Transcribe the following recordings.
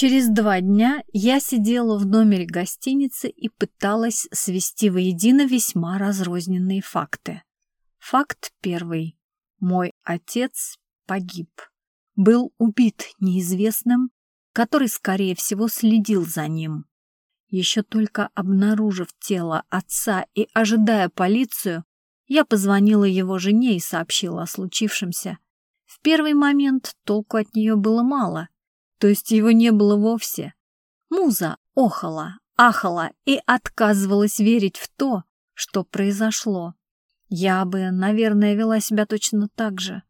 Через два дня я сидела в номере гостиницы и пыталась свести воедино весьма разрозненные факты. Факт первый. Мой отец погиб. Был убит неизвестным, который, скорее всего, следил за ним. Еще только обнаружив тело отца и ожидая полицию, я позвонила его жене и сообщила о случившемся. В первый момент толку от нее было мало — то есть его не было вовсе. Муза охала, ахала и отказывалась верить в то, что произошло. Я бы, наверное, вела себя точно так же.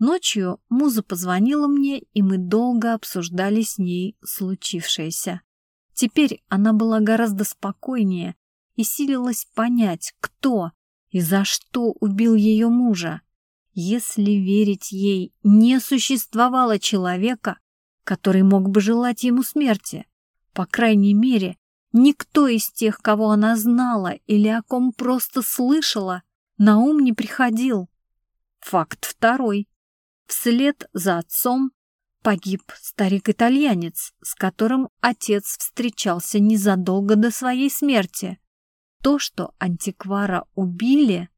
Ночью Муза позвонила мне, и мы долго обсуждали с ней случившееся. Теперь она была гораздо спокойнее и силилась понять, кто и за что убил ее мужа. Если верить ей, не существовало человека, который мог бы желать ему смерти. По крайней мере, никто из тех, кого она знала или о ком просто слышала, на ум не приходил. Факт второй. Вслед за отцом погиб старик-итальянец, с которым отец встречался незадолго до своей смерти. То, что антиквара убили,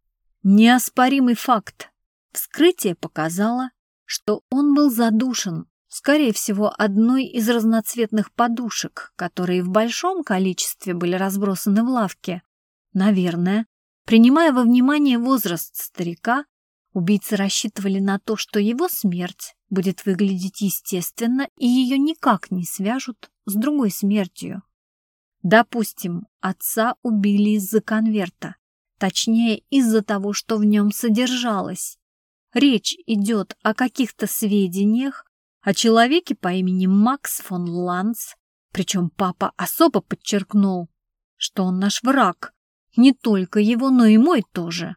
неоспоримый факт. Вскрытие показало, что он был задушен Скорее всего, одной из разноцветных подушек, которые в большом количестве были разбросаны в лавке. Наверное, принимая во внимание возраст старика, убийцы рассчитывали на то, что его смерть будет выглядеть естественно и ее никак не свяжут с другой смертью. Допустим, отца убили из-за конверта, точнее из-за того, что в нем содержалось. Речь идет о каких-то сведениях, о человеке по имени Макс фон Ланц, причем папа особо подчеркнул, что он наш враг, не только его, но и мой тоже.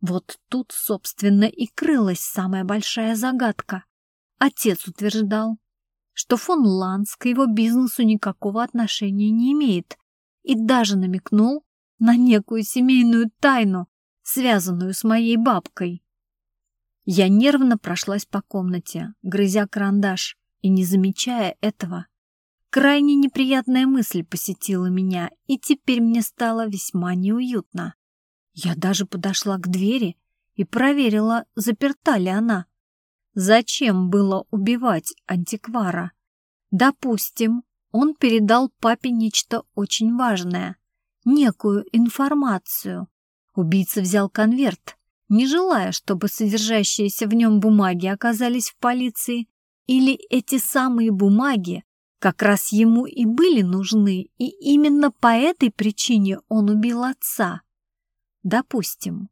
Вот тут, собственно, и крылась самая большая загадка. Отец утверждал, что фон Ланц к его бизнесу никакого отношения не имеет и даже намекнул на некую семейную тайну, связанную с моей бабкой. Я нервно прошлась по комнате, грызя карандаш и не замечая этого. Крайне неприятная мысль посетила меня, и теперь мне стало весьма неуютно. Я даже подошла к двери и проверила, заперта ли она. Зачем было убивать антиквара? Допустим, он передал папе нечто очень важное, некую информацию. Убийца взял конверт, не желая, чтобы содержащиеся в нем бумаги оказались в полиции, или эти самые бумаги как раз ему и были нужны, и именно по этой причине он убил отца. Допустим,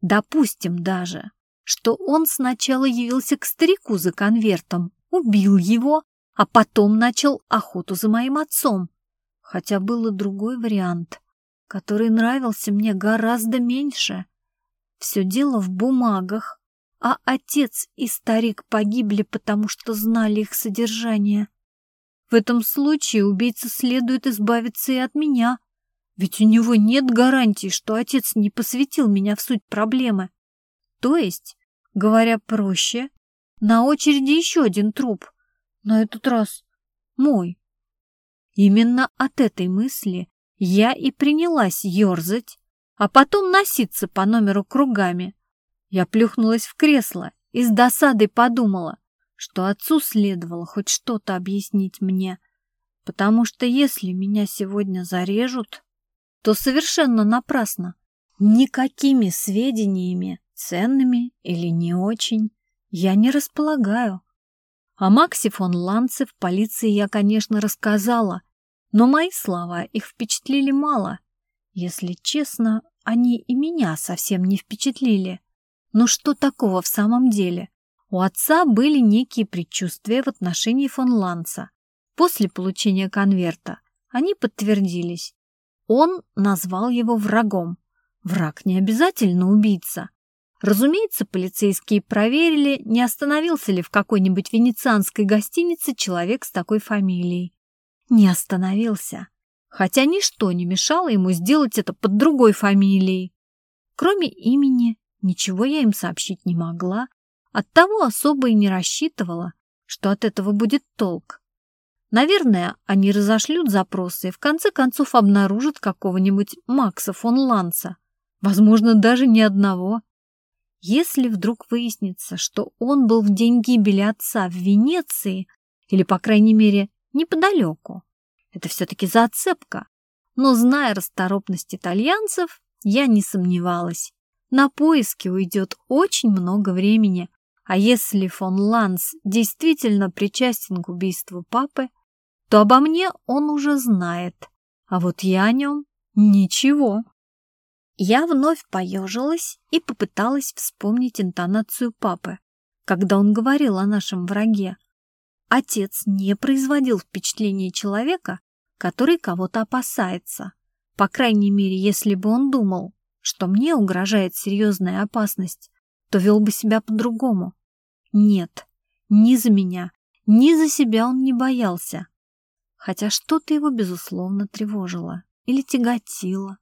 допустим даже, что он сначала явился к старику за конвертом, убил его, а потом начал охоту за моим отцом. Хотя был и другой вариант, который нравился мне гораздо меньше — все дело в бумагах, а отец и старик погибли, потому что знали их содержание. В этом случае убийце следует избавиться и от меня, ведь у него нет гарантии, что отец не посвятил меня в суть проблемы. То есть, говоря проще, на очереди еще один труп, на этот раз мой. Именно от этой мысли я и принялась ерзать, а потом носиться по номеру кругами. Я плюхнулась в кресло и с досадой подумала, что отцу следовало хоть что-то объяснить мне, потому что если меня сегодня зарежут, то совершенно напрасно. Никакими сведениями, ценными или не очень, я не располагаю. О Максе фон Ланце в полиции я, конечно, рассказала, но мои слова их впечатлили мало. Если честно, они и меня совсем не впечатлили. Но что такого в самом деле? У отца были некие предчувствия в отношении фон Ланца. После получения конверта они подтвердились. Он назвал его врагом. Враг не обязательно убийца. Разумеется, полицейские проверили, не остановился ли в какой-нибудь венецианской гостинице человек с такой фамилией. Не остановился хотя ничто не мешало ему сделать это под другой фамилией. Кроме имени, ничего я им сообщить не могла, оттого особо и не рассчитывала, что от этого будет толк. Наверное, они разошлют запросы и в конце концов обнаружат какого-нибудь Макса фон Ланца. Возможно, даже не одного. Если вдруг выяснится, что он был в день гибели отца в Венеции, или, по крайней мере, неподалеку, это все-таки зацепка. Но, зная расторопность итальянцев, я не сомневалась. На поиски уйдет очень много времени, а если фон Ланс действительно причастен к убийству папы, то обо мне он уже знает, а вот я о нем ничего. Я вновь поежилась и попыталась вспомнить интонацию папы, когда он говорил о нашем враге. Отец не производил впечатления человека, который кого-то опасается. По крайней мере, если бы он думал, что мне угрожает серьезная опасность, то вел бы себя по-другому. Нет, ни за меня, ни за себя он не боялся хотя что-то его, безусловно, тревожило или тяготило.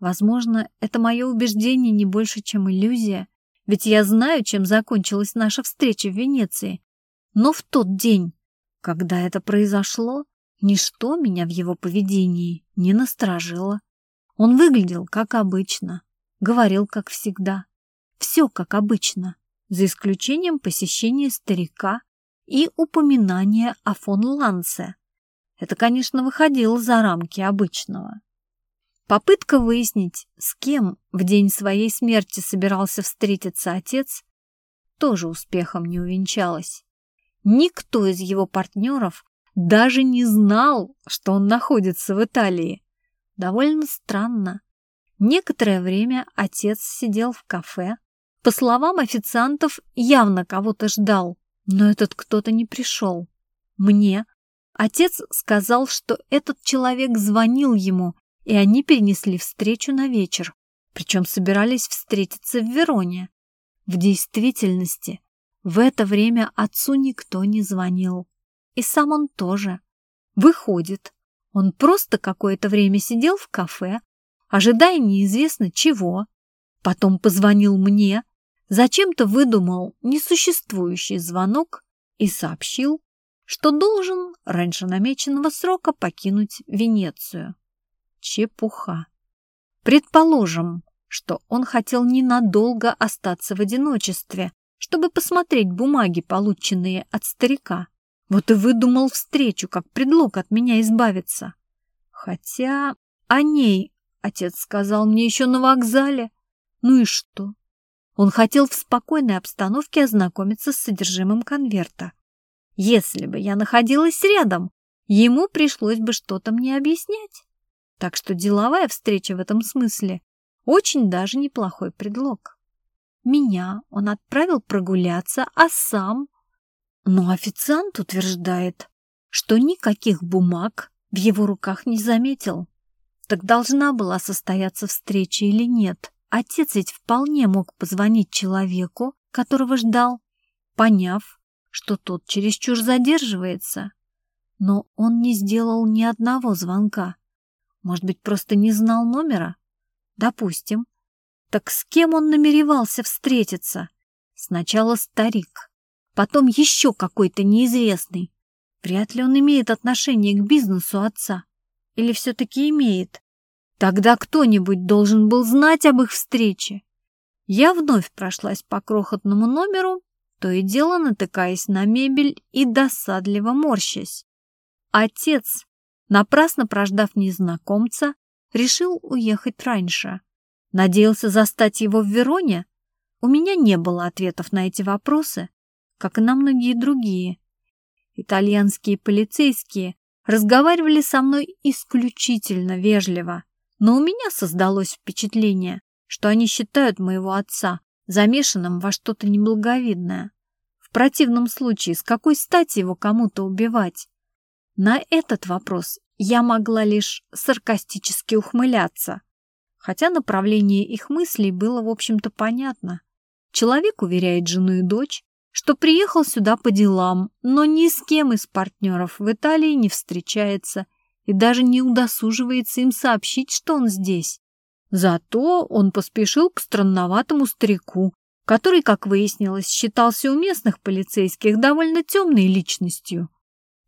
Возможно, это мое убеждение не больше, чем иллюзия, ведь я знаю, чем закончилась наша встреча в Венеции. Но в тот день, когда это произошло, ничто меня в его поведении не насторожило. Он выглядел как обычно, говорил как всегда, все как обычно, за исключением посещения старика и упоминания о фон Ланце. Это, конечно, выходило за рамки обычного. Попытка выяснить, с кем в день своей смерти собирался встретиться отец, тоже успехом не увенчалась. Никто из его партнеров даже не знал, что он находится в Италии. Довольно странно. Некоторое время отец сидел в кафе. По словам официантов, явно кого-то ждал, но этот кто-то не пришел. Мне Отец сказал, что этот человек звонил ему, и они перенесли встречу на вечер, причем собирались встретиться в Вероне. В действительности, в это время отцу никто не звонил. И сам он тоже. Выходит, он просто какое-то время сидел в кафе, ожидая неизвестно чего. Потом позвонил мне, зачем-то выдумал несуществующий звонок и сообщил, что должен раньше намеченного срока покинуть Венецию. Чепуха. Предположим, что он хотел ненадолго остаться в одиночестве, чтобы посмотреть бумаги, полученные от старика. Вот и выдумал встречу, как предлог от меня избавиться. Хотя о ней отец сказал мне еще на вокзале. Ну и что? Он хотел в спокойной обстановке ознакомиться с содержимым конверта. Если бы я находилась рядом, ему пришлось бы что-то мне объяснять. Так что деловая встреча в этом смысле очень даже неплохой предлог. Меня он отправил прогуляться, а сам... Но официант утверждает, что никаких бумаг в его руках не заметил. Так должна была состояться встреча или нет? Отец ведь вполне мог позвонить человеку, которого ждал, поняв, что тот чересчур задерживается. Но он не сделал ни одного звонка. Может быть, просто не знал номера? Допустим. Так с кем он намеревался встретиться? Сначала старик, потом еще какой-то неизвестный. Вряд ли он имеет отношение к бизнесу отца. Или все-таки имеет? Тогда кто-нибудь должен был знать об их встрече. Я вновь прошлась по крохотному номеру то и дело натыкаясь на мебель и досадливо морщась. Отец, напрасно прождав незнакомца, решил уехать раньше. Надеялся застать его в Вероне? У меня не было ответов на эти вопросы, как и на многие другие. Итальянские полицейские разговаривали со мной исключительно вежливо, но у меня создалось впечатление, что они считают моего отца замешанным во что-то неблаговидное. В противном случае, с какой стати его кому-то убивать? На этот вопрос я могла лишь саркастически ухмыляться, хотя направление их мыслей было, в общем-то, понятно. Человек уверяет жену и дочь, что приехал сюда по делам, но ни с кем из партнеров в Италии не встречается и даже не удосуживается им сообщить, что он здесь. Зато он поспешил к странноватому старику, который, как выяснилось, считался у местных полицейских довольно темной личностью.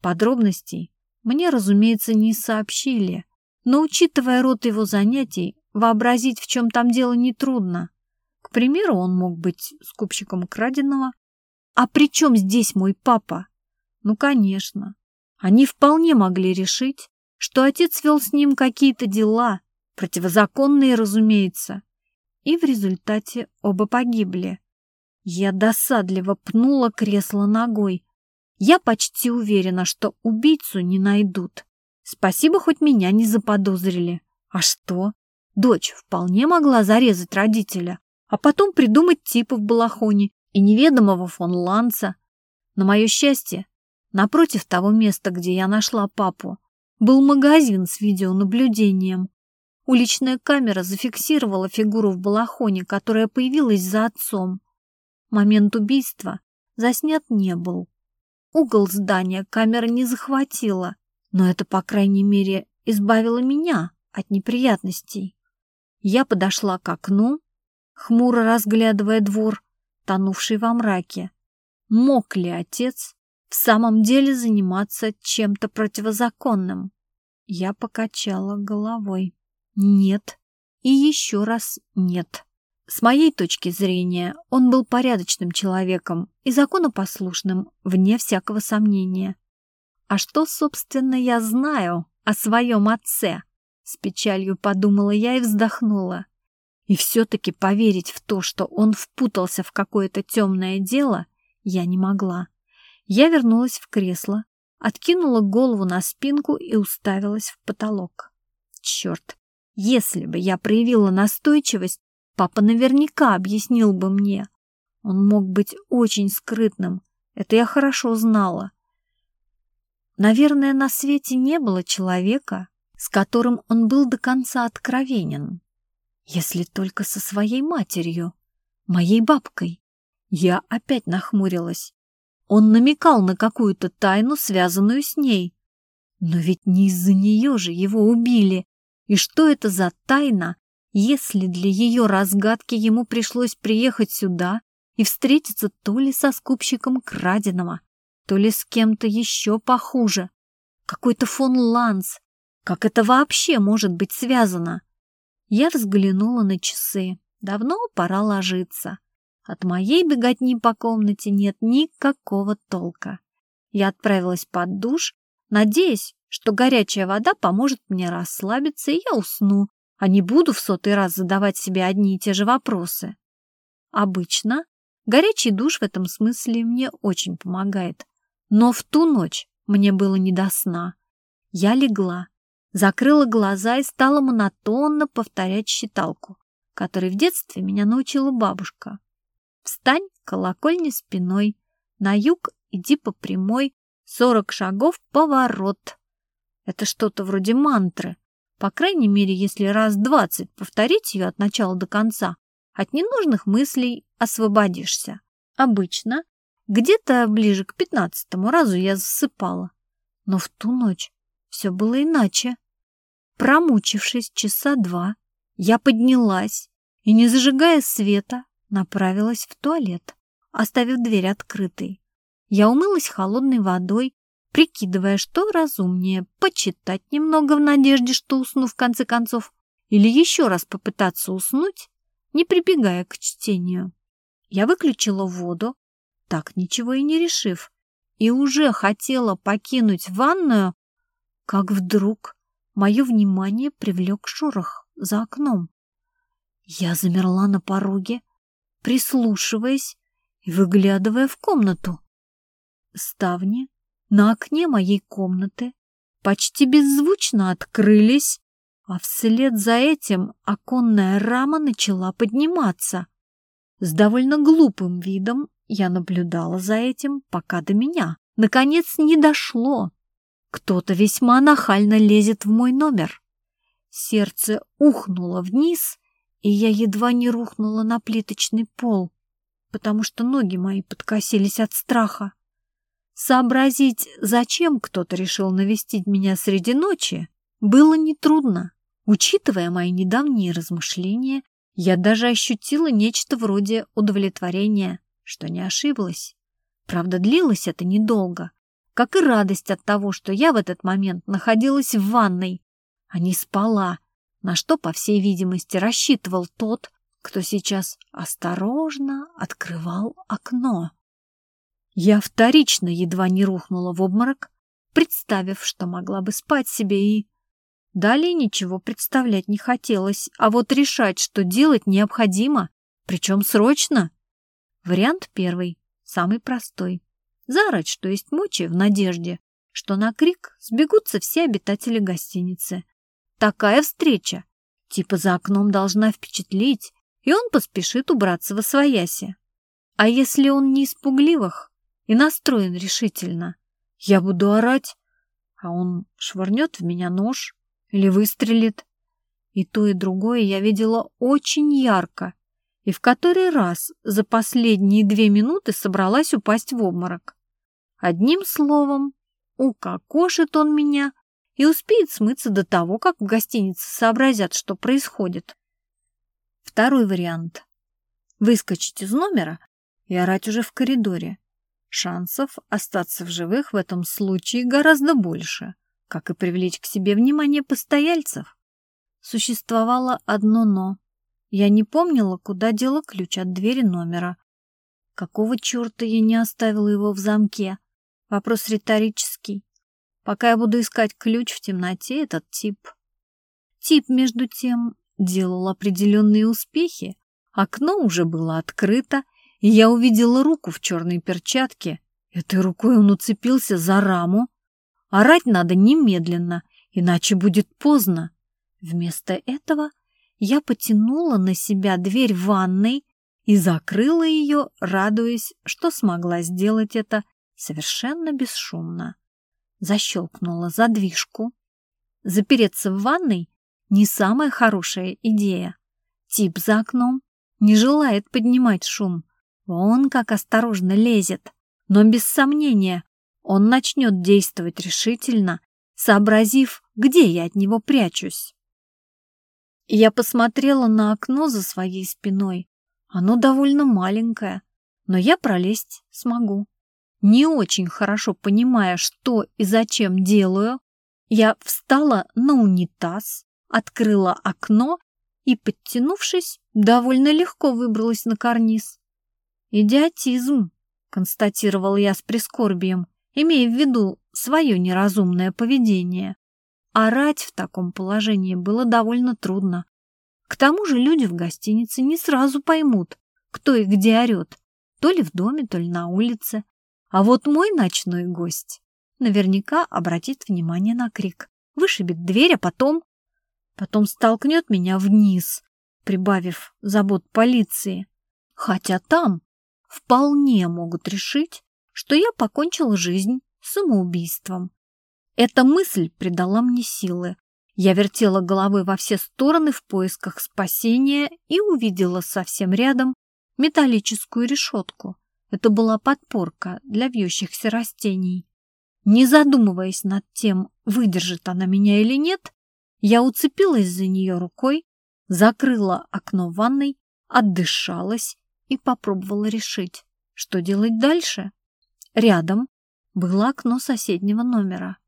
Подробностей мне, разумеется, не сообщили, но, учитывая род его занятий, вообразить, в чем там дело, нетрудно. К примеру, он мог быть скупщиком краденого. А при чем здесь мой папа? Ну, конечно. Они вполне могли решить, что отец вел с ним какие-то дела, противозаконные, разумеется, и в результате оба погибли. Я досадливо пнула кресло ногой. Я почти уверена, что убийцу не найдут. Спасибо, хоть меня не заподозрили. А что? Дочь вполне могла зарезать родителя, а потом придумать типа в балахоне и неведомого фон Ланца. На мое счастье, напротив того места, где я нашла папу, был магазин с видеонаблюдением. Уличная камера зафиксировала фигуру в балахоне, которая появилась за отцом. Момент убийства заснят не был. Угол здания камера не захватила, но это, по крайней мере, избавило меня от неприятностей. Я подошла к окну, хмуро разглядывая двор, тонувший во мраке. Мог ли отец в самом деле заниматься чем-то противозаконным? Я покачала головой. Нет. И еще раз нет. С моей точки зрения, он был порядочным человеком и законопослушным, вне всякого сомнения. А что, собственно, я знаю о своем отце? С печалью подумала я и вздохнула. И все-таки поверить в то, что он впутался в какое-то темное дело, я не могла. Я вернулась в кресло, откинула голову на спинку и уставилась в потолок. Черт, если бы я проявила настойчивость, Папа наверняка объяснил бы мне. Он мог быть очень скрытным, это я хорошо знала. Наверное, на свете не было человека, с которым он был до конца откровенен. Если только со своей матерью, моей бабкой. Я опять нахмурилась. Он намекал на какую-то тайну, связанную с ней. Но ведь не из-за нее же его убили. И что это за тайна, если для ее разгадки ему пришлось приехать сюда и встретиться то ли со скупщиком краденого, то ли с кем-то еще похуже. Какой-то фон Ланс. Как это вообще может быть связано? Я взглянула на часы. Давно пора ложиться. От моей беготни по комнате нет никакого толка. Я отправилась под душ, надеясь, что горячая вода поможет мне расслабиться, и я усну, а не буду в сотый раз задавать себе одни и те же вопросы. Обычно горячий душ в этом смысле мне очень помогает. Но в ту ночь мне было не до сна. Я легла, закрыла глаза и стала монотонно повторять считалку, которой в детстве меня научила бабушка. Встань, колокольни спиной, на юг иди по прямой, сорок шагов поворот. Это что-то вроде мантры, по крайней мере, если раз двадцать повторить ее от начала до конца, от ненужных мыслей освободишься. Обычно где-то ближе к пятнадцатому разу я засыпала. Но в ту ночь все было иначе. Промучившись часа два, я поднялась и, не зажигая света, направилась в туалет, оставив дверь открытой. Я умылась холодной водой прикидывая, что разумнее – почитать немного в надежде, что усну в конце концов, или еще раз попытаться уснуть, не прибегая к чтению. Я выключила воду, так ничего и не решив, и уже хотела покинуть ванную, как вдруг мое внимание привлек шорох за окном. Я замерла на пороге, прислушиваясь и выглядывая в комнату. Ставни на окне моей комнаты почти беззвучно открылись, а вслед за этим оконная рама начала подниматься. С довольно глупым видом я наблюдала за этим, пока до меня, наконец, не дошло. Кто-то весьма нахально лезет в мой номер. Сердце ухнуло вниз, и я едва не рухнула на плиточный пол, потому что ноги мои подкосились от страха. Сообразить, зачем кто-то решил навестить меня среди ночи, было нетрудно. Учитывая мои недавние размышления, я даже ощутила нечто вроде удовлетворения, что не ошиблась. Правда, длилось это недолго. Как и радость от того, что я в этот момент находилась в ванной, а не спала, на что, по всей видимости, рассчитывал тот, кто сейчас осторожно открывал окно. Я вторично едва не рухнула в обморок, представив, что могла бы спать себе и... Далее ничего представлять не хотелось, а вот решать, что делать необходимо, причем срочно. Вариант первый, самый простой. Заорать, что есть мочи, в надежде, что на крик сбегутся все обитатели гостиницы. Такая встреча, типа за окном должна впечатлить, и он поспешит убраться во свояси. А если он не испугливых и настроен решительно, я буду орать, а он швырнет в меня нож или выстрелит. И то, и другое я видела очень ярко, и в который раз за последние две минуты собралась упасть в обморок. Одним словом, укокошит он меня и успеет смыться до того, как в гостинице сообразят, что происходит. Второй вариант. Выскочить из номера и орать уже в коридоре. Шансов остаться в живых в этом случае гораздо больше, как и привлечь к себе внимание постояльцев. Существовало одно «но». Я не помнила, куда дела ключ от двери номера. Какого черта я не оставила его в замке? Вопрос риторический. Пока я буду искать ключ в темноте, этот тип... Тип, между тем, делал определенные успехи. Окно уже было открыто, и я увидела руку в черной перчатке. Этой рукой он уцепился за раму. Орать надо немедленно, иначе будет поздно. Вместо этого я потянула на себя дверь ванной и закрыла ее, радуясь, что смогла сделать это совершенно бесшумно. Защелкнула задвижку. Запереться в ванной не самая хорошая идея. Тип за окном не желает поднимать шум. Он как осторожно лезет, но без сомнения он начнет действовать решительно, сообразив, где я от него прячусь. Я посмотрела на окно за своей спиной. Оно довольно маленькое, но я пролезть смогу. Не очень хорошо понимая, что и зачем делаю, я встала на унитаз, открыла окно и, подтянувшись, довольно легко выбралась на карниз. «Идиотизм», — констатировал я с прискорбием, имея в виду свое неразумное поведение. Орать в таком положении было довольно трудно. К тому же люди в гостинице не сразу поймут, кто и где орет, то ли в доме, то ли на улице. А вот мой ночной гость наверняка обратит внимание на крик, вышибет дверь, а потом потом столкнет меня вниз, прибавив забот полиции. Хотя там вполне могут решить, что я покончила жизнь самоубийством. Эта мысль придала мне силы. Я вертела головой во все стороны в поисках спасения и увидела совсем рядом металлическую решетку. Это была подпорка для вьющихся растений. Не задумываясь над тем, выдержит она меня или нет, я уцепилась за нее рукой, закрыла окно ванной, отдышалась и попробовала решить, что делать дальше. Рядом было окно соседнего номера.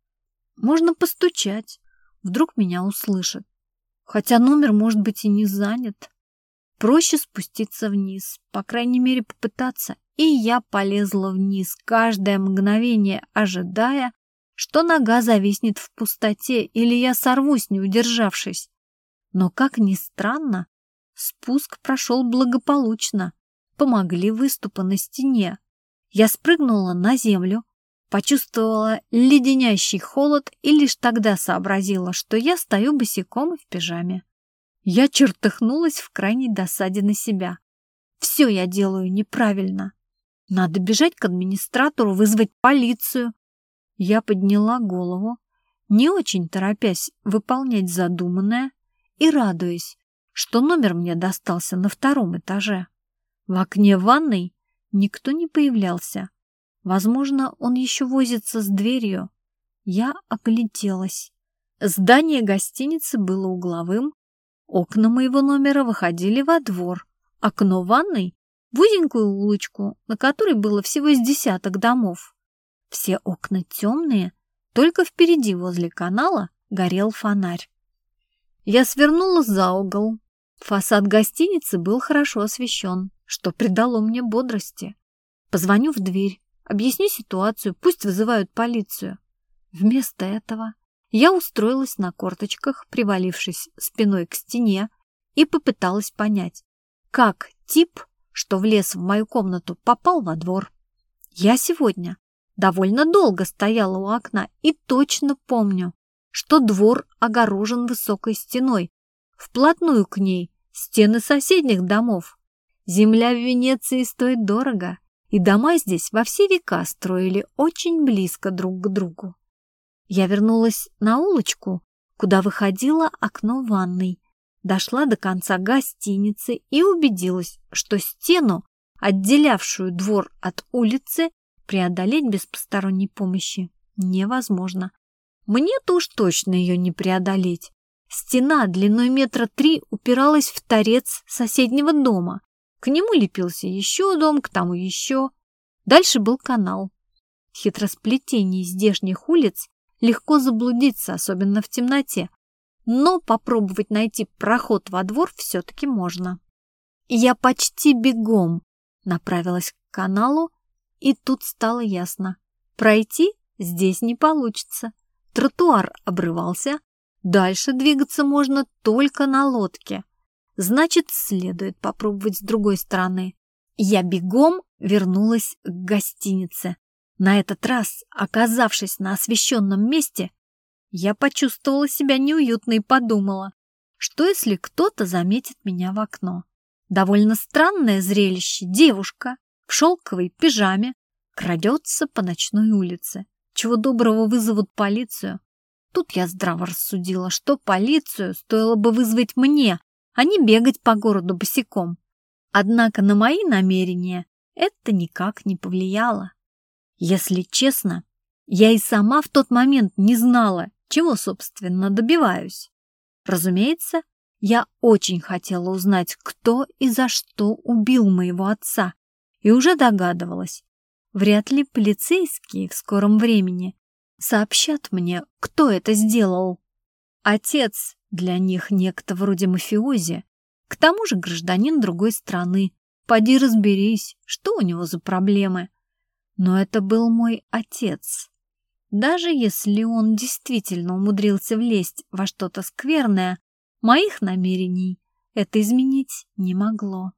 Можно постучать, вдруг меня услышат. Хотя номер, может быть, и не занят. Проще спуститься вниз, по крайней мере, попытаться. И я полезла вниз, каждое мгновение ожидая, что нога зависнет в пустоте или я сорвусь, не удержавшись. Но, как ни странно, спуск прошел благополучно. Помогли выступы на стене. Я спрыгнула на землю, почувствовала леденящий холод и лишь тогда сообразила, что я стою босиком в пижаме. Я чертыхнулась в крайней досаде на себя. Все я делаю неправильно. Надо бежать к администратору, вызвать полицию. Я подняла голову, не очень торопясь выполнять задуманное и радуясь, что номер мне достался на втором этаже. В окне ванной никто не появлялся. Возможно, он еще возится с дверью. Я огляделась. Здание гостиницы было угловым. Окна моего номера выходили во двор. Окно ванной — в узенькую улочку, на которой было всего из десяток домов. Все окна темные, только впереди возле канала горел фонарь. Я свернула за угол. Фасад гостиницы был хорошо освещен, что придало мне бодрости. Позвоню в дверь, объясню ситуацию, пусть вызывают полицию. Вместо этого я устроилась на корточках, привалившись спиной к стене, и попыталась понять, как тип, что влез в мою комнату, попал во двор. Я сегодня довольно долго стояла у окна и точно помню, что двор огорожен высокой стеной. Вплотную к ней стены соседних домов. Земля в Венеции стоит дорого, и дома здесь во все века строили очень близко друг к другу. Я вернулась на улочку, куда выходило окно ванной, дошла до конца гостиницы и убедилась, что стену, отделявшую двор от улицы, преодолеть без посторонней помощи невозможно. Мне-то уж точно ее не преодолеть. Стена длиной метра три упиралась в торец соседнего дома. К нему лепился еще дом, к тому еще. Дальше был канал. В хитросплетении здешних улиц легко заблудиться, особенно в темноте. Но попробовать найти проход во двор все-таки можно. Я почти бегом направилась к каналу, и тут стало ясно. Пройти здесь не получится. Тротуар обрывался, дальше двигаться можно только на лодке. Значит, следует попробовать с другой стороны. Я бегом вернулась к гостинице. На этот раз, оказавшись на освещенном месте, я почувствовала себя неуютно и подумала, что если кто-то заметит меня в окно. Довольно странное зрелище. Девушка в шелковой пижаме крадется по ночной улице. Чего доброго вызовут полицию. Тут я здраво рассудила, что полицию стоило бы вызвать мне, а не бегать по городу босиком. Однако на мои намерения это никак не повлияло. Если честно, я и сама в тот момент не знала, чего, собственно, добиваюсь. Разумеется, я очень хотела узнать, кто и за что убил моего отца, и уже догадывалась, Вряд ли полицейские в скором времени сообщат мне, кто это сделал. Отец для них некто вроде мафиози, к тому же гражданин другой страны. Поди разберись, что у него за проблемы. Но это был мой отец. Даже если он действительно умудрился влезть во что-то скверное, моих намерений это изменить не могло.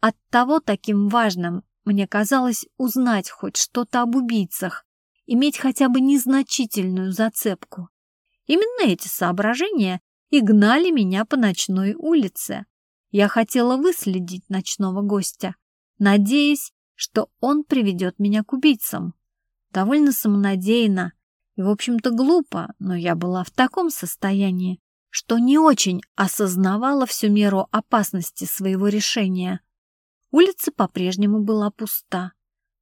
Оттого таким важным мне казалось узнать хоть что-то об убийцах, иметь хотя бы незначительную зацепку. Именно эти соображения и гнали меня по ночной улице. Я хотела выследить ночного гостя, надеясь, что он приведет меня к убийцам. Довольно самонадеянно и, в общем-то, глупо, но я была в таком состоянии, что не очень осознавала всю меру опасности своего решения. Улица по-прежнему была пуста.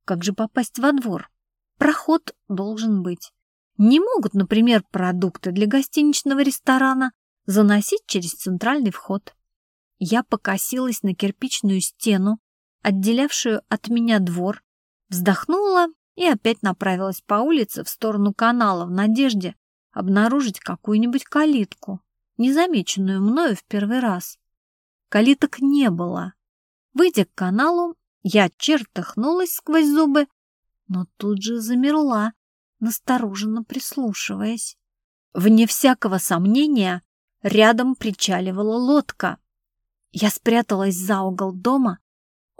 Как же попасть во двор? Проход должен быть. Не могут, например, продукты для гостиничного ресторана заносить через центральный вход. Я покосилась на кирпичную стену, отделявшую от меня двор, вздохнула и опять направилась по улице в сторону канала в надежде обнаружить какую-нибудь калитку, незамеченную мною в первый раз. Калиток не было. Выйдя к каналу, я чертыхнулась сквозь зубы, но тут же замерла, настороженно прислушиваясь. Вне всякого сомнения, рядом причаливала лодка. Я спряталась за угол дома,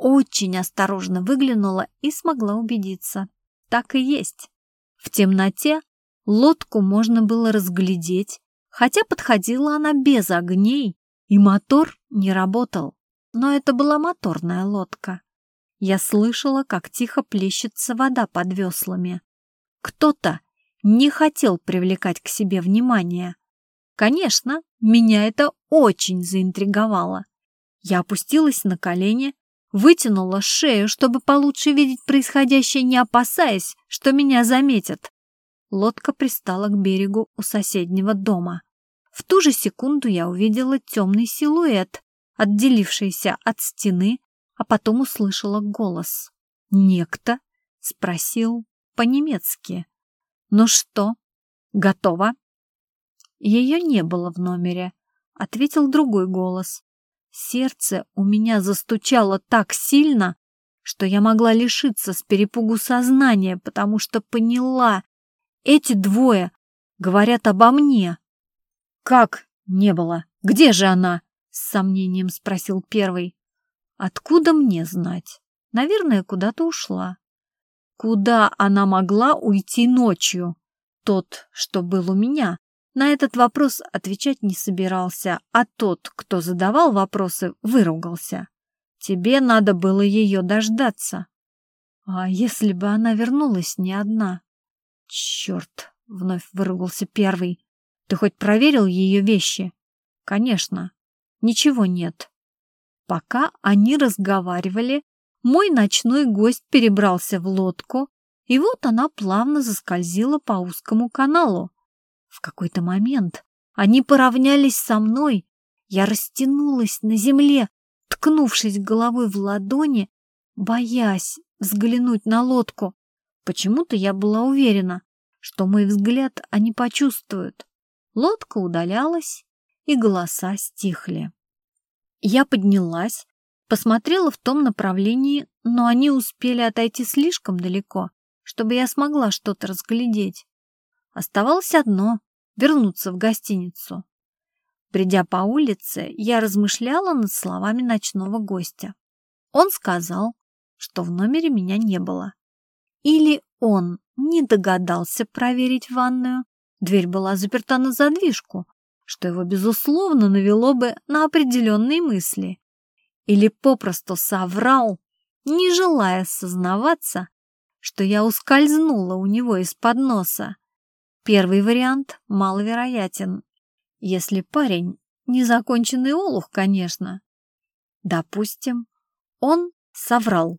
очень осторожно выглянула и смогла убедиться. Так и есть. В темноте лодку можно было разглядеть, хотя подходила она без огней, и мотор не работал. Но это была моторная лодка. Я слышала, как тихо плещется вода под веслами. Кто-то не хотел привлекать к себе внимание. Конечно, меня это очень заинтриговало. Я опустилась на колени, вытянула шею, чтобы получше видеть происходящее, не опасаясь, что меня заметят. Лодка пристала к берегу у соседнего дома. В ту же секунду я увидела темный силуэт, отделившаяся от стены, а потом услышала голос. «Некто?» — спросил по-немецки. «Ну что, готово?» Ее не было в номере, ответил другой голос. Сердце у меня застучало так сильно, что я могла лишиться с перепугу сознания, потому что поняла, эти двое говорят обо мне. «Как не было? Где же она?» — с сомнением спросил первый. «Откуда мне знать? Наверное, куда-то ушла». Куда она могла уйти ночью? Тот, что был у меня, на этот вопрос отвечать не собирался, а тот, кто задавал вопросы, выругался. Тебе надо было ее дождаться. А если бы она вернулась не одна? Черт, вновь выругался первый. Ты хоть проверил ее вещи? Конечно. Ничего нет. Пока они разговаривали, мой ночной гость перебрался в лодку, и вот она плавно заскользила по узкому каналу, в какой-то момент они поравнялись со мной. Я растянулась на земле, ткнувшись головой в ладони, боясь взглянуть на лодку. Почему-то я была уверена, что мой взгляд они почувствуют. Лодка удалялась, и голоса стихли. Я поднялась, посмотрела в том направлении, но они успели отойти слишком далеко, чтобы я смогла что-то разглядеть. Оставалось одно — вернуться в гостиницу. Придя по улице, я размышляла над словами ночного гостя. Он сказал, что в номере меня не было. Или он не догадался проверить ванную, дверь была заперта на задвижку, что его, безусловно, навело бы на определенные мысли. Или попросту соврал, не желая сознаваться, что я ускользнула у него из-под носа. Первый вариант маловероятен, если парень незаконченный олух, конечно. Допустим, он соврал.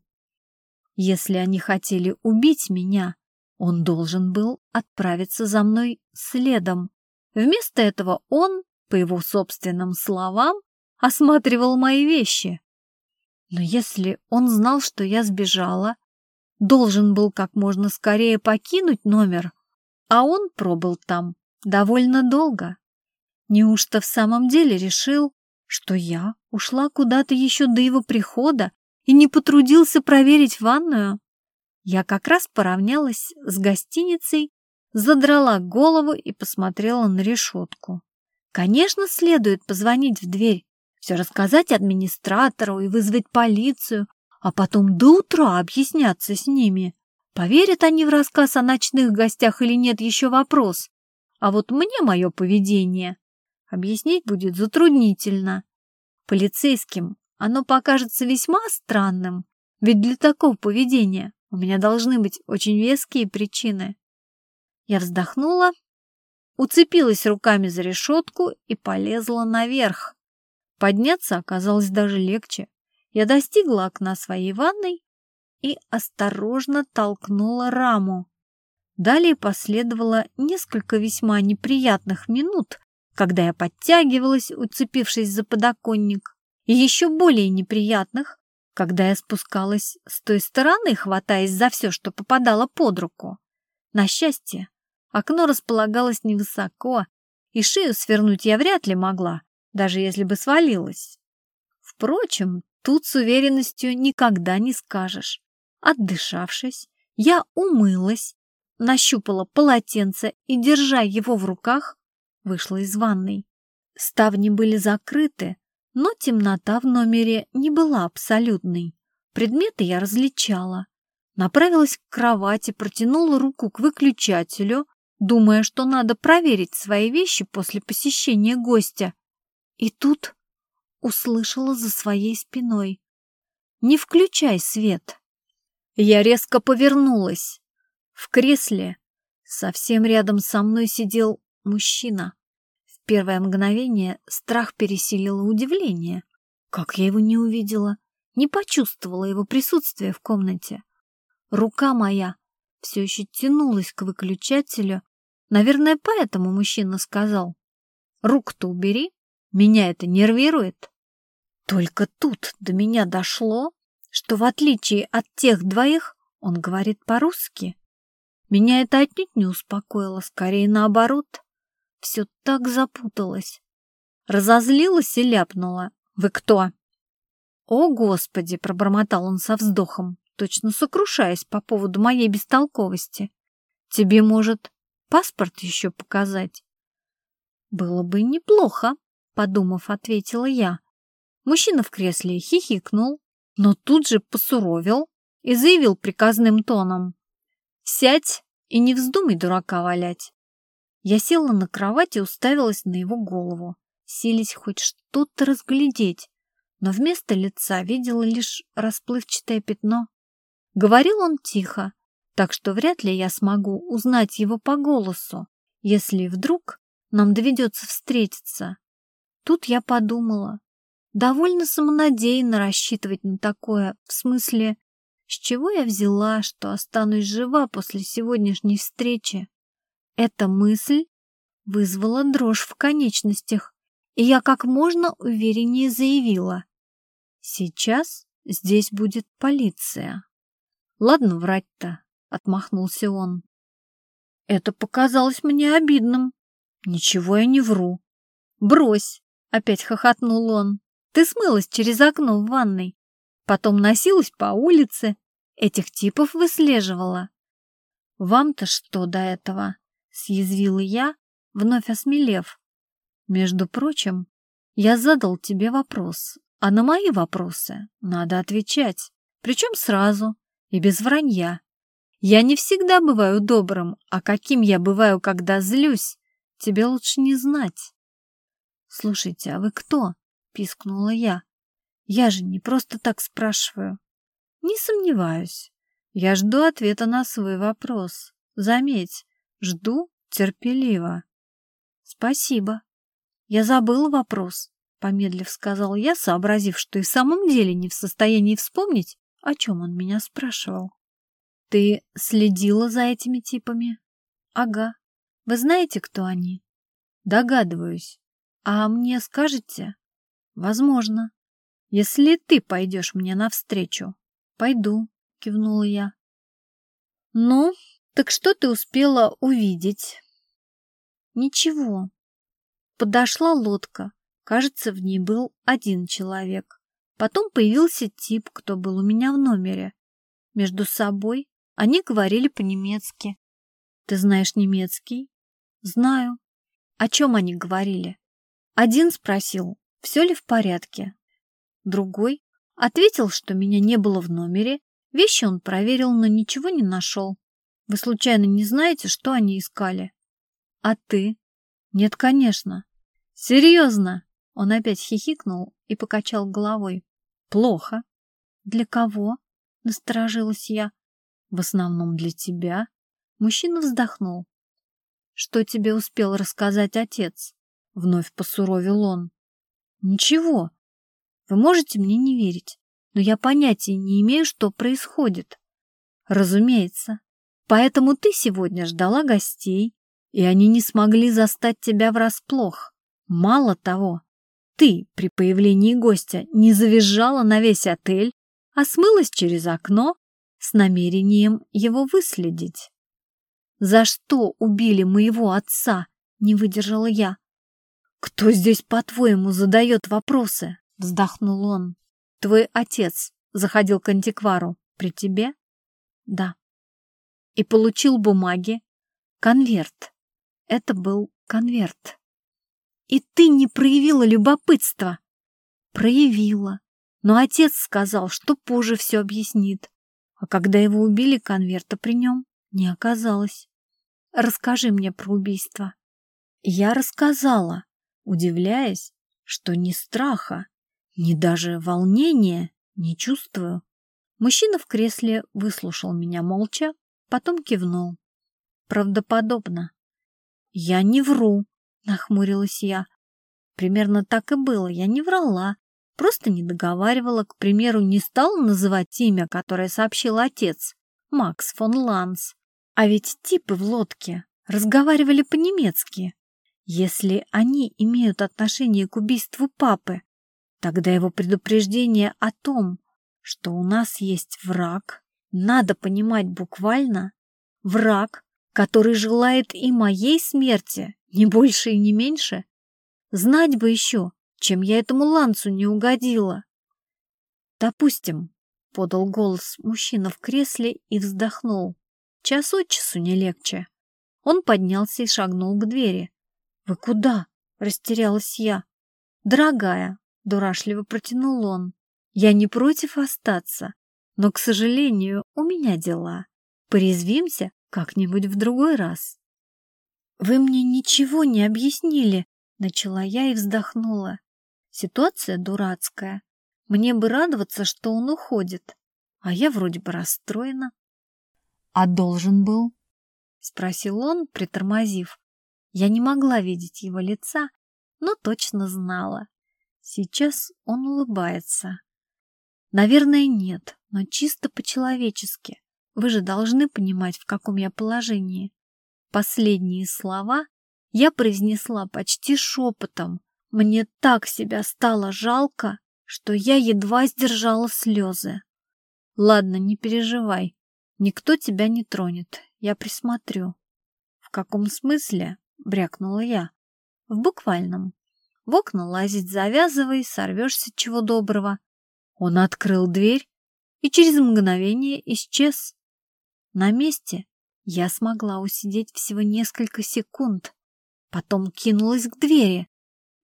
Если они хотели убить меня, он должен был отправиться за мной следом. Вместо этого он, по его собственным словам, осматривал мои вещи. Но если он знал, что я сбежала, должен был как можно скорее покинуть номер, а он пробыл там довольно долго. Неужто в самом деле решил, что я ушла куда-то еще до его прихода и не потрудился проверить ванную? Я как раз поравнялась с гостиницей, задрала голову и посмотрела на решетку. Конечно, следует позвонить в дверь, все рассказать администратору и вызвать полицию, а потом до утра объясняться с ними. Поверят они в рассказ о ночных гостях или нет, еще вопрос. А вот мне мое поведение объяснить будет затруднительно. Полицейским оно покажется весьма странным, ведь для такого поведения у меня должны быть очень веские причины. Я вздохнула, уцепилась руками за решетку и полезла наверх. Подняться оказалось даже легче. Я достигла окна своей ванной и осторожно толкнула раму. Далее последовало несколько весьма неприятных минут, когда я подтягивалась, уцепившись за подоконник, и еще более неприятных, когда я спускалась с той стороны, хватаясь за все, что попадало под руку. На счастье, окно располагалось невысоко, и шею свернуть я вряд ли могла, даже если бы свалилась. Впрочем, тут с уверенностью никогда не скажешь. Отдышавшись, я умылась, нащупала полотенце и, держа его в руках, вышла из ванной. Ставни были закрыты, но темнота в номере не была абсолютной. Предметы я различала. Направилась к кровати, протянула руку к выключателю, думая, что надо проверить свои вещи после посещения гостя. И тут услышала за своей спиной. «Не включай свет!» Я резко повернулась. В кресле совсем рядом со мной сидел мужчина. В первое мгновение страх пересилило удивление. Как я его не увидела, не почувствовала его присутствия в комнате. Рука моя все еще тянулась к выключателю. Наверное, поэтому мужчина сказал. «Рук-то убери, меня это нервирует». Только тут до меня дошло, что в отличие от тех двоих он говорит по-русски. Меня это отнюдь не успокоило, скорее наоборот. Все так запуталось. Разозлилась и ляпнула. «Вы кто?» «О, Господи!» — пробормотал он со вздохом, точно сокрушаясь по поводу моей бестолковости. «Тебе, может, паспорт еще показать?» «Было бы неплохо», — подумав, ответила я. Мужчина в кресле хихикнул, но тут же посуровил и заявил приказным тоном. «Сядь и не вздумай дурака валять». Я села на кровать и уставилась на его голову, сились хоть что-то разглядеть, но вместо лица видела лишь расплывчатое пятно. Говорил он тихо, так что вряд ли я смогу узнать его по голосу, если вдруг нам доведется встретиться. Тут я подумала, довольно самонадеянно рассчитывать на такое, в смысле, с чего я взяла, что останусь жива после сегодняшней встречи. Эта мысль вызвала дрожь в конечностях, и я как можно увереннее заявила. Сейчас здесь будет полиция. Ладно врать-то, отмахнулся он. Это показалось мне обидным. Ничего я не вру. Брось, опять хохотнул он. Ты смылась через окно в ванной. Потом носилась по улице. Этих типов выслеживала. Вам-то что до этого? Съязвила я, вновь осмелев. Между прочим, я задал тебе вопрос, а на мои вопросы надо отвечать, причем сразу и без вранья. Я не всегда бываю добрым, а каким я бываю, когда злюсь, тебе лучше не знать. Слушайте, а вы кто? Пискнула я. Я же не просто так спрашиваю. Не сомневаюсь. Я жду ответа на свой вопрос. Заметь, жду терпеливо. Спасибо. Я забыла вопрос, помедлив сказал я, сообразив, что и в самом деле не в состоянии вспомнить, о чем он меня спрашивал. Ты следила за этими типами? Ага. Вы знаете, кто они? Догадываюсь. А мне скажете? Возможно. Если ты пойдешь мне навстречу. Пойду, кивнула я. Ну, так что ты успела увидеть? Ничего. Подошла лодка. Кажется, в ней был один человек. Потом появился тип, кто был у меня в номере. Между собой они говорили по-немецки. Ты знаешь немецкий? Знаю. О чем они говорили? Один спросил, все ли в порядке. Другой ответил, что меня не было в номере. Вещи он проверил, но ничего не нашел. Вы случайно не знаете, что они искали? А ты? Нет, конечно. Серьезно? Он опять хихикнул и покачал головой. Плохо. Для кого? Насторожилась я. В основном для тебя. Мужчина вздохнул. Что тебе успел рассказать отец? Вновь посуровил он. Ничего. Вы можете мне не верить, но я понятия не имею, что происходит. Разумеется. Поэтому ты сегодня ждала гостей, и они не смогли застать тебя врасплох. Мало того, ты при появлении гостя не завизжала на весь отель, а смылась через окно с намерением его выследить. «За что убили моего отца?» — не выдержала я. «Кто здесь, по-твоему, задает вопросы?» — вздохнул он. «Твой отец заходил к антиквару. При тебе?» «Да». «И получил бумаги?» «Конверт. Это был конверт». «И ты не проявила любопытства?» «Проявила. Но отец сказал, что позже все объяснит. А когда его убили, конверта при нем не оказалось. Расскажи мне про убийство». Я рассказала удивляясь, что ни страха, ни даже волнения не чувствую. Мужчина в кресле выслушал меня молча, потом кивнул. Правдоподобно. «Я не вру», — нахмурилась я. Примерно так и было, я не врала, просто не договаривала, к примеру, не стала называть имя, которое сообщил отец, Макс фон Ланс. А ведь типы в лодке разговаривали по-немецки. Если они имеют отношение к убийству папы, тогда его предупреждение о том, что у нас есть враг, надо понимать буквально. Враг, который желает и моей смерти, не больше и не меньше. Знать бы еще, чем я этому ланцу не угодила. Допустим, — подал голос мужчина в кресле и вздохнул. Час от часу не легче. Он поднялся и шагнул к двери. «Вы куда?» — растерялась я. «Дорогая», — дурашливо протянул он, — «я не против остаться, но, к сожалению, у меня дела. Порезвимся как-нибудь в другой раз». «Вы мне ничего не объяснили», — начала я и вздохнула. Ситуация дурацкая. Мне бы радоваться, что он уходит, а я вроде бы расстроена. «А должен был?» — спросил он, притормозив. Я не могла видеть его лица, но точно знала. Сейчас он улыбается. Наверное, нет, но чисто по-человечески. Вы же должны понимать, в каком я положении. Последние слова я произнесла почти шепотом. Мне так себя стало жалко, что я едва сдержала слезы. Ладно, не переживай. Никто тебя не тронет. Я присмотрю. В каком смысле? Брякнула я. В буквальном. В окна лазить завязывай, сорвешься чего доброго. Он открыл дверь и через мгновение исчез. На месте я смогла усидеть всего несколько секунд. Потом кинулась к двери.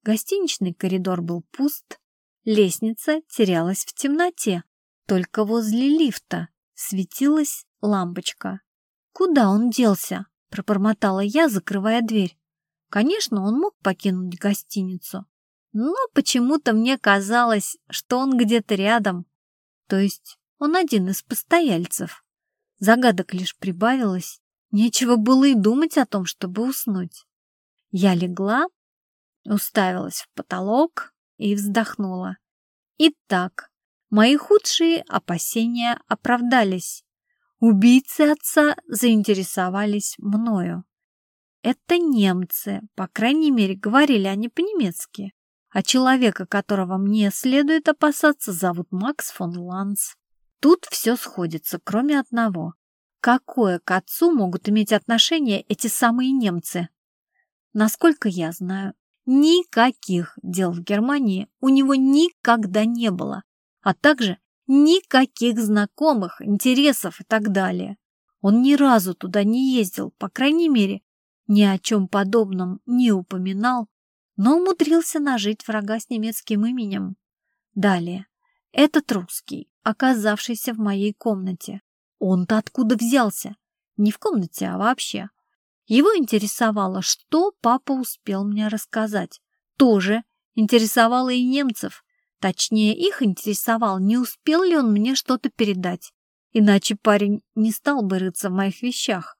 Гостиничный коридор был пуст. Лестница терялась в темноте. Только возле лифта светилась лампочка. «Куда он делся?» — пробормотала я, закрывая дверь. Конечно, он мог покинуть гостиницу, но почему-то мне казалось, что он где-то рядом. То есть он один из постояльцев. Загадок лишь прибавилось. Нечего было и думать о том, чтобы уснуть. Я легла, уставилась в потолок и вздохнула. Итак, мои худшие опасения оправдались. Убийцы отца заинтересовались мною. Это немцы, по крайней мере, говорили они по-немецки. А человека, которого мне следует опасаться, зовут Макс фон Ланс. Тут все сходится, кроме одного. Какое к отцу могут иметь отношение эти самые немцы? Насколько я знаю, Никаких дел в Германии у него никогда не было, а также никаких знакомых, интересов и так далее. Он ни разу туда не ездил, по крайней мере, ни о чем подобном не упоминал, но умудрился нажить врага с немецким именем. Далее, этот русский, оказавшийся в моей комнате. Он-то откуда взялся? Не в комнате, а вообще. Его интересовало, что папа успел мне рассказать. Тоже интересовало и немцев. Точнее, их интересовал, не успел ли он мне что-то передать. Иначе парень не стал бы рыться в моих вещах.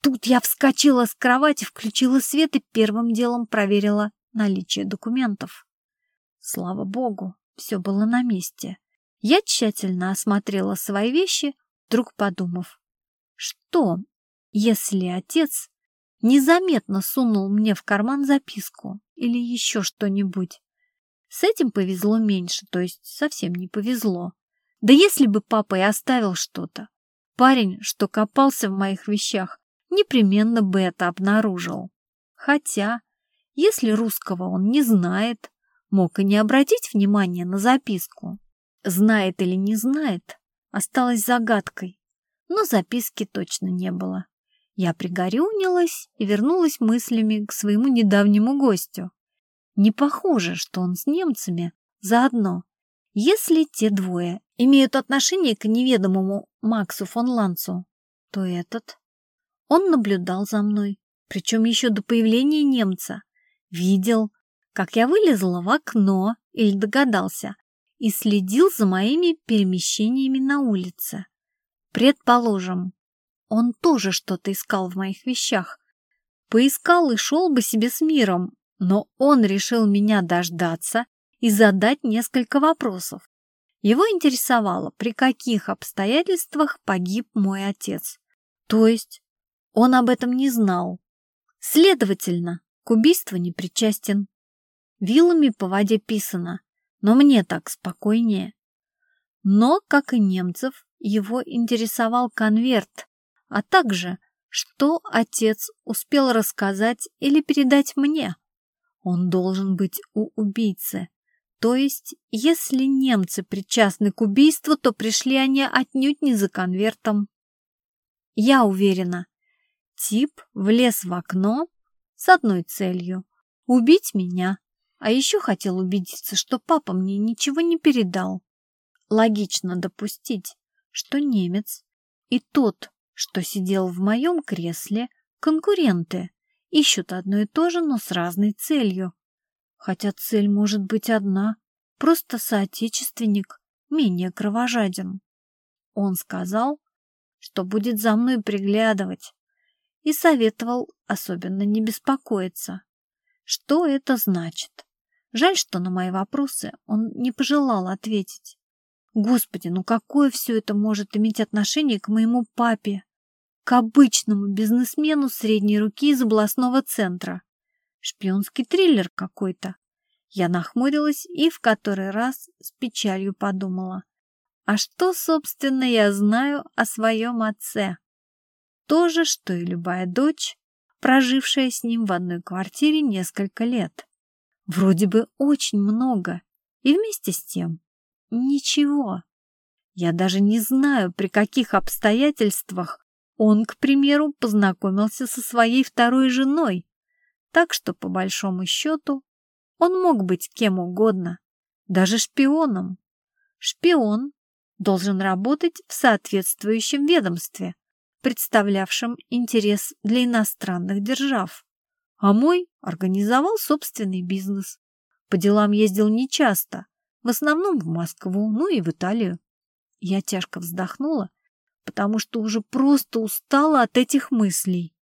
Тут я вскочила с кровати, включила свет и первым делом проверила наличие документов. Слава богу, все было на месте. Я тщательно осмотрела свои вещи, вдруг подумав, что если отец незаметно сунул мне в карман записку или еще что-нибудь. С этим повезло меньше, то есть совсем не повезло. Да если бы папа и оставил что-то, парень, что копался в моих вещах, непременно бы это обнаружил. Хотя, если русского он не знает, мог и не обратить внимания на записку. Знает или не знает, осталось загадкой, но записки точно не было. Я пригорюнилась и вернулась мыслями к своему недавнему гостю. Не похоже, что он с немцами заодно. Если те двое имеют отношение к неведомому Максу фон Ланцу, то этот... Он наблюдал за мной, причем еще до появления немца. Видел, как я вылезла в окно или догадался, и следил за моими перемещениями на улице. Предположим, он тоже что-то искал в моих вещах. Поискал и шел бы себе с миром, но он решил меня дождаться и задать несколько вопросов. Его интересовало, при каких обстоятельствах погиб мой отец. То есть он об этом не знал. Следовательно, к убийству не причастен. Вилами по воде писано, но мне так спокойнее. Но, как и немцев, его интересовал конверт, а также, что отец успел рассказать или передать мне. Он должен быть у убийцы. То есть, если немцы причастны к убийству, то пришли они отнюдь не за конвертом. Я уверена, тип влез в окно с одной целью – убить меня, а еще хотел убедиться, что папа мне ничего не передал. Логично допустить, что немец и тот, что сидел в моем кресле, конкуренты, ищут одно и то же, но с разной целью. Хотя цель может быть одна, просто соотечественник, менее кровожаден. Он сказал, что будет за мной приглядывать, и советовал особенно не беспокоиться. Что это значит? Жаль, что на мои вопросы он не пожелал ответить. Господи, ну какое все это может иметь отношение к моему папе? К обычному бизнесмену средней руки из областного центра. Шпионский триллер какой-то. Я нахмурилась и в который раз с печалью подумала. А что, собственно, я знаю о своем отце? То же, что и любая дочь, прожившая с ним в одной квартире несколько лет. Вроде бы очень много, и вместе с тем Ничего. Я даже не знаю, при каких обстоятельствах он, к примеру, познакомился со своей второй женой. Так что, по большому счету, он мог быть кем угодно, даже шпионом. Шпион должен работать в соответствующем ведомстве, представлявшем интерес для иностранных держав. А мой организовал собственный бизнес. По делам ездил нечасто, в основном в Москву, ну и в Италию. Я тяжко вздохнула, потому что уже просто устала от этих мыслей.